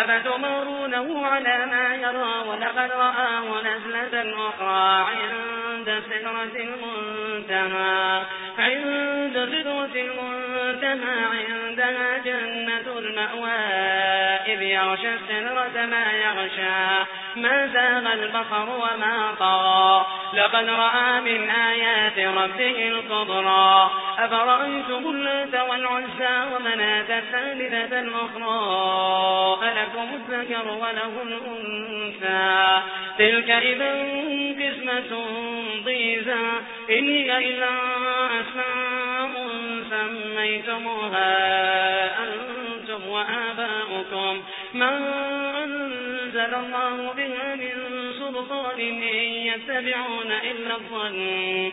أفتمرونه على ما يرى ولقد رآه نزلة أخرى عند سدرة المنتهى عند سدرة المنتهى عندها جنة المأوى إذ يغشى السدرة ما يغشى ما زاغ البصر وما طغى لقد رأى من آيات ربه الكبرى. أفرأيتم اللات والعزى ومناة الثالثة الأخرى؟ ألكم الذكر وله الأنثى. تلك إذا قسمة ضيزى. إن هي إلا أسماء سميتموها أنتم وآباؤكم. ما أنزل الله بها من سلطان إن يتبعون إلا الظن.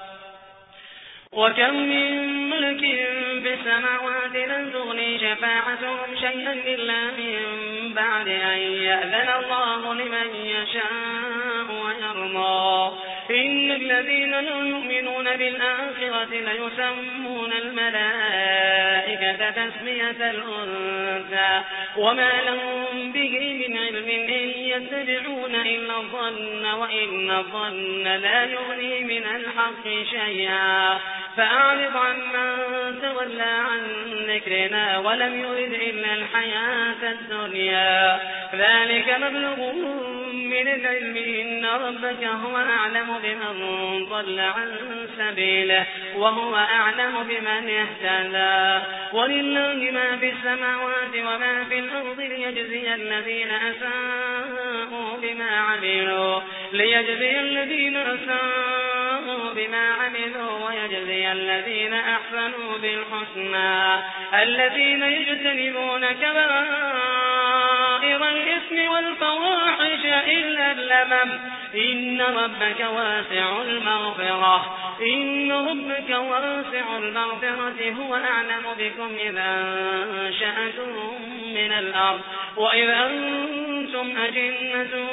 وكم من ملك في السماوات لن تغني شفاعتهم شيئا إلا من بعد أن يأذن الله لمن يشاء ويرضى. إن الذين لا يؤمنون بالآخرة ليسمون الملائكة تسمية الأنثى. وما لهم به من علم إن يتبعون إلا الظن وإن الظن لا يغني من الحق شيئا. فأعرض عن من تولى عن ذكرنا ولم يرد إلا الحياة الدنيا. ذلك مبلغ من العلم إن ربك هو أعلم بمن ضل عن سبيله وهو أعلم بمن اهتدى. ولله ما في السماوات وما في الأرض ليجزي الذين أساءوا بما عملوا. ليجزي الذين أساءوا بما عملوا ويجزي الذين أحسنوا بالحسنى. الذين يجتنبون كبائر الإثم والفواحش إلا اللمم إن ربك واسع المغفرة. إن ربك واسع المغفرة. هو أعلم بكم إذا أنشأتم من الأرض. وإذ أنتم أجنة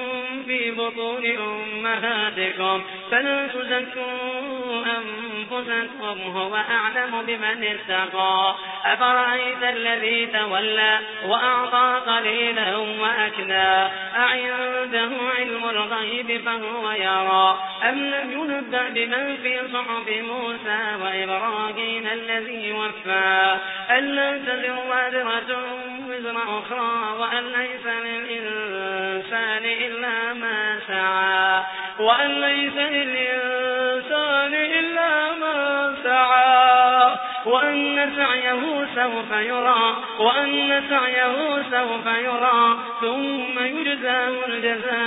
في بطون أمهاتكم فلا تزكوا أنفسكم هو أعلم بمن اتقى. أفرأيت الذي تولى وأعطى قليلا وأكنى أعنده علم الغيب فهو يرى. أم لم ينبأ بمن في صحف موسى وإبراهيم الذي وفى؟ ألا تزر وازرة وزر أخرى وأن ليس للإنسان إلا ما سعى. وأن ليس للإنسان إلا ما سعى. وأن سعيه سوف يرى. وأن سعيه سوف يرى. ثم يجزاه الجزاء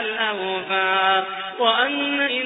الأوفى. وأن إلى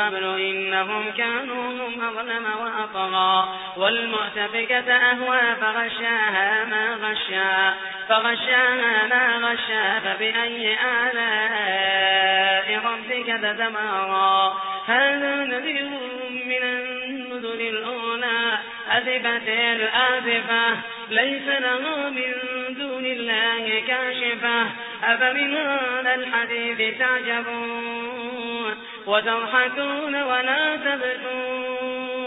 قبل إنهم كانوا هم أظلم وأطغى. والمؤتفكة أهوى فغشاها ما غشا. فغشاها ما غشا فبأي آلاء ربك تتمارى. هذا نذير أذبت الآذفة ليس له من دون الله كاشفة. أفمن هذا الحديث تعجبون؟ وتضحكون ولا تبكون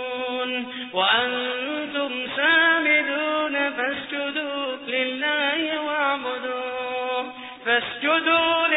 وأنتم سامدون فاسجدوا لله واعبدوا فاسجدوا